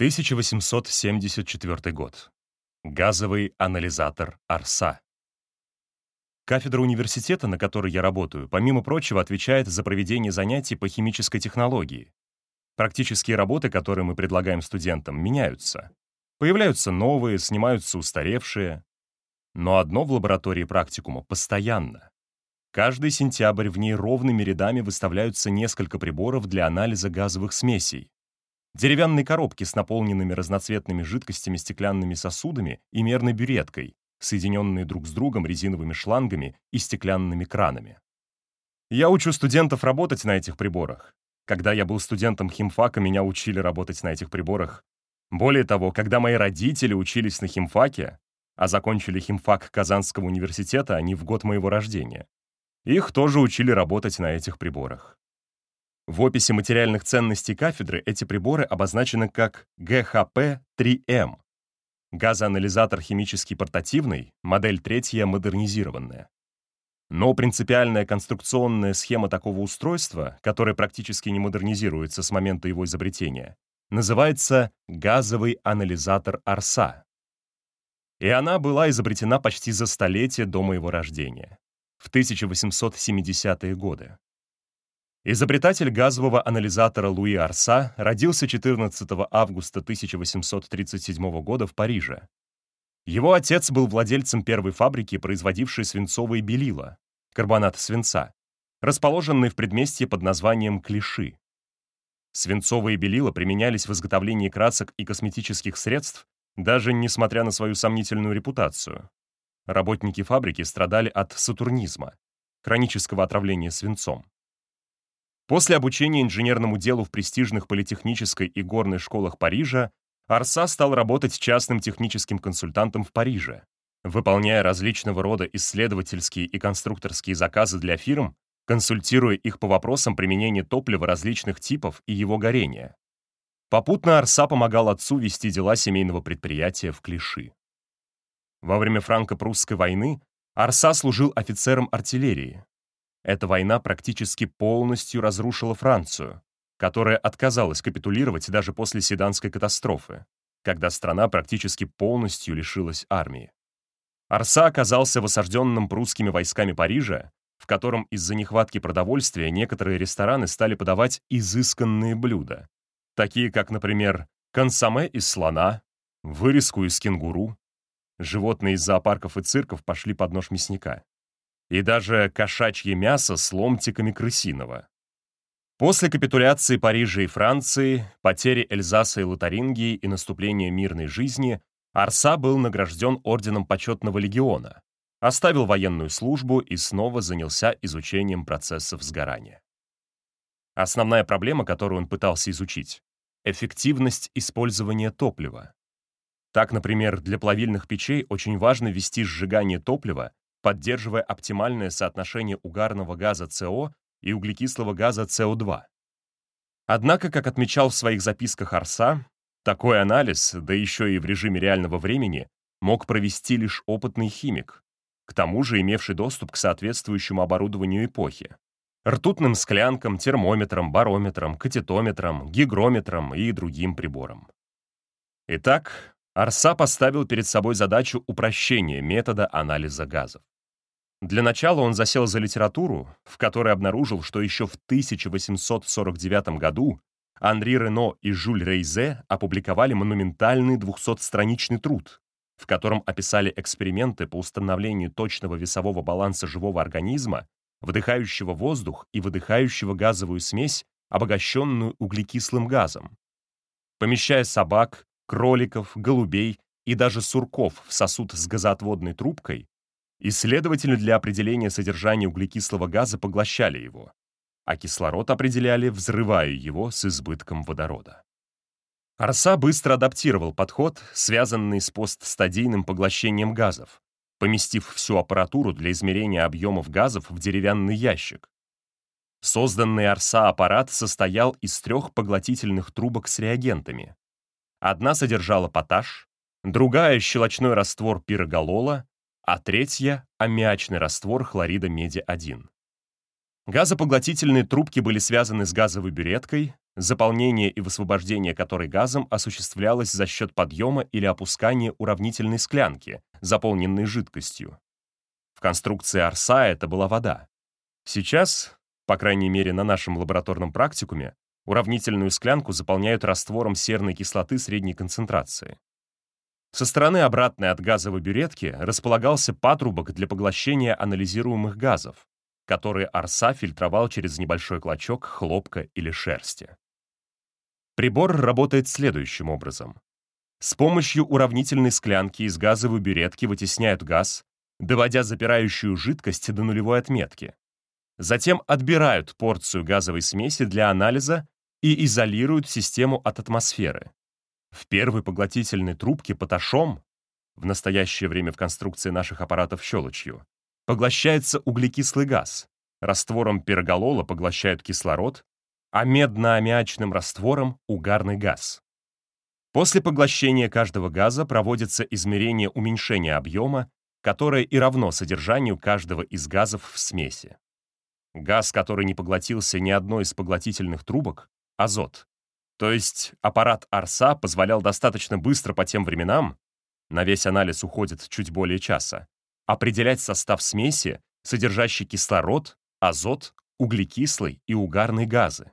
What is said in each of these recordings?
1874 год. Газовый анализатор Арса. Кафедра университета, на которой я работаю, помимо прочего, отвечает за проведение занятий по химической технологии. Практические работы, которые мы предлагаем студентам, меняются. Появляются новые, снимаются устаревшие. Но одно в лаборатории практикума постоянно. Каждый сентябрь в ней ровными рядами выставляются несколько приборов для анализа газовых смесей. Деревянные коробки с наполненными разноцветными жидкостями стеклянными сосудами и мерной бюреткой, соединенные друг с другом резиновыми шлангами и стеклянными кранами. Я учу студентов работать на этих приборах. Когда я был студентом химфака, меня учили работать на этих приборах. Более того, когда мои родители учились на химфаке, а закончили химфак Казанского университета они в год моего рождения, их тоже учили работать на этих приборах. В описи материальных ценностей кафедры эти приборы обозначены как ГХП-3М. Газоанализатор химический портативный, модель третья модернизированная. Но принципиальная конструкционная схема такого устройства, которое практически не модернизируется с момента его изобретения, называется газовый анализатор Арса. И она была изобретена почти за столетие до моего рождения, в 1870-е годы. Изобретатель газового анализатора Луи Арса родился 14 августа 1837 года в Париже. Его отец был владельцем первой фабрики, производившей свинцовые белила, карбонат свинца, расположенной в предместье под названием Клиши. Свинцовые белила применялись в изготовлении красок и косметических средств, даже несмотря на свою сомнительную репутацию. Работники фабрики страдали от сатурнизма, хронического отравления свинцом. После обучения инженерному делу в престижных политехнической и горной школах Парижа Арса стал работать частным техническим консультантом в Париже, выполняя различного рода исследовательские и конструкторские заказы для фирм, консультируя их по вопросам применения топлива различных типов и его горения. Попутно Арса помогал отцу вести дела семейного предприятия в Клиши. Во время франко-прусской войны Арса служил офицером артиллерии, эта война практически полностью разрушила Францию, которая отказалась капитулировать даже после Седанской катастрофы, когда страна практически полностью лишилась армии. Арса оказался в осажденном прусскими войсками Парижа, в котором из-за нехватки продовольствия некоторые рестораны стали подавать изысканные блюда, такие как, например, консоме из слона, вырезку из кенгуру. Животные из зоопарков и цирков пошли под нож мясника и даже кошачье мясо с ломтиками крысиного. После капитуляции Парижа и Франции, потери Эльзаса и Лотарингии и наступления мирной жизни Арса был награжден Орденом Почетного Легиона, оставил военную службу и снова занялся изучением процессов сгорания. Основная проблема, которую он пытался изучить — эффективность использования топлива. Так, например, для плавильных печей очень важно вести сжигание топлива поддерживая оптимальное соотношение угарного газа СО и углекислого газа СО2. Однако, как отмечал в своих записках Арса, такой анализ, да еще и в режиме реального времени, мог провести лишь опытный химик, к тому же имевший доступ к соответствующему оборудованию эпохи. Ртутным склянкам, термометрам, барометрам, катетометрам, гигрометрам и другим приборам. Итак, Арса поставил перед собой задачу упрощения метода анализа газов. Для начала он засел за литературу, в которой обнаружил, что еще в 1849 году Анри Рено и Жюль Рейзе опубликовали монументальный 200-страничный труд, в котором описали эксперименты по установлению точного весового баланса живого организма, вдыхающего воздух и выдыхающего газовую смесь, обогащенную углекислым газом. Помещая собак, кроликов, голубей и даже сурков в сосуд с газоотводной трубкой, исследователи для определения содержания углекислого газа поглощали его, а кислород определяли, взрывая его с избытком водорода. Арса быстро адаптировал подход, связанный с постстадийным поглощением газов, поместив всю аппаратуру для измерения объемов газов в деревянный ящик. Созданный Арса аппарат состоял из трех поглотительных трубок с реагентами. Одна содержала поташ, другая — щелочной раствор пироголола, а третья — аммиачный раствор хлорида меди-1. Газопоглотительные трубки были связаны с газовой бюреткой, заполнение и высвобождение которой газом осуществлялось за счет подъема или опускания уравнительной склянки, заполненной жидкостью. В конструкции Арса это была вода. Сейчас, по крайней мере на нашем лабораторном практикуме, уравнительную склянку заполняют раствором серной кислоты средней концентрации. Со стороны обратной от газовой бюретки располагался патрубок для поглощения анализируемых газов, которые Арса фильтровал через небольшой клочок хлопка или шерсти. Прибор работает следующим образом. С помощью уравнительной склянки из газовой бюретки вытесняют газ, доводя запирающую жидкость до нулевой отметки. Затем отбирают порцию газовой смеси для анализа и изолируют систему от атмосферы. В первой поглотительной трубке поташом, в настоящее время в конструкции наших аппаратов щелочью, поглощается углекислый газ, раствором перголола поглощают кислород, а медно-аммиачным раствором — угарный газ. После поглощения каждого газа проводится измерение уменьшения объема, которое и равно содержанию каждого из газов в смеси. Газ, который не поглотился ни одной из поглотительных трубок, — азот. То есть аппарат АРСА позволял достаточно быстро по тем временам, на весь анализ уходит чуть более часа, определять состав смеси, содержащий кислород, азот, углекислый и угарный газы.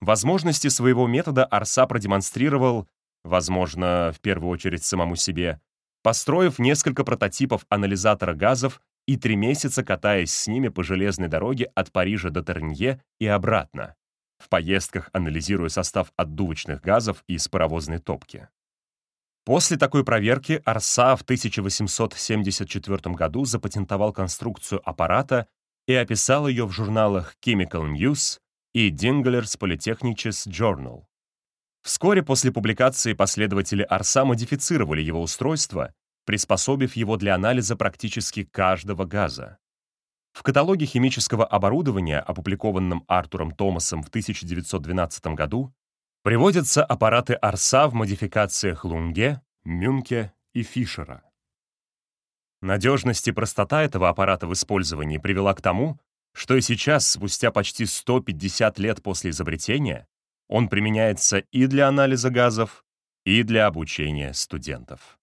Возможности своего метода Арса продемонстрировал, возможно, в первую очередь самому себе, построив несколько прототипов анализатора газов и три месяца катаясь с ними по железной дороге от Парижа до Тернье и обратно, в поездках анализируя состав отдувочных газов из паровозной топки. После такой проверки Арса в 1874 году запатентовал конструкцию аппарата и описал ее в журналах Chemical News и Dinglers Polytechnics Journal. Вскоре после публикации последователи Арса модифицировали его устройство, приспособив его для анализа практически каждого газа. В каталоге химического оборудования, опубликованном Артуром Томасом в 1912 году, приводятся аппараты Арса в модификациях Лунге, Мюнке и Фишера. Надежность и простота этого аппарата в использовании привела к тому, что и сейчас, спустя почти 150 лет после изобретения, он применяется и для анализа газов, и для обучения студентов.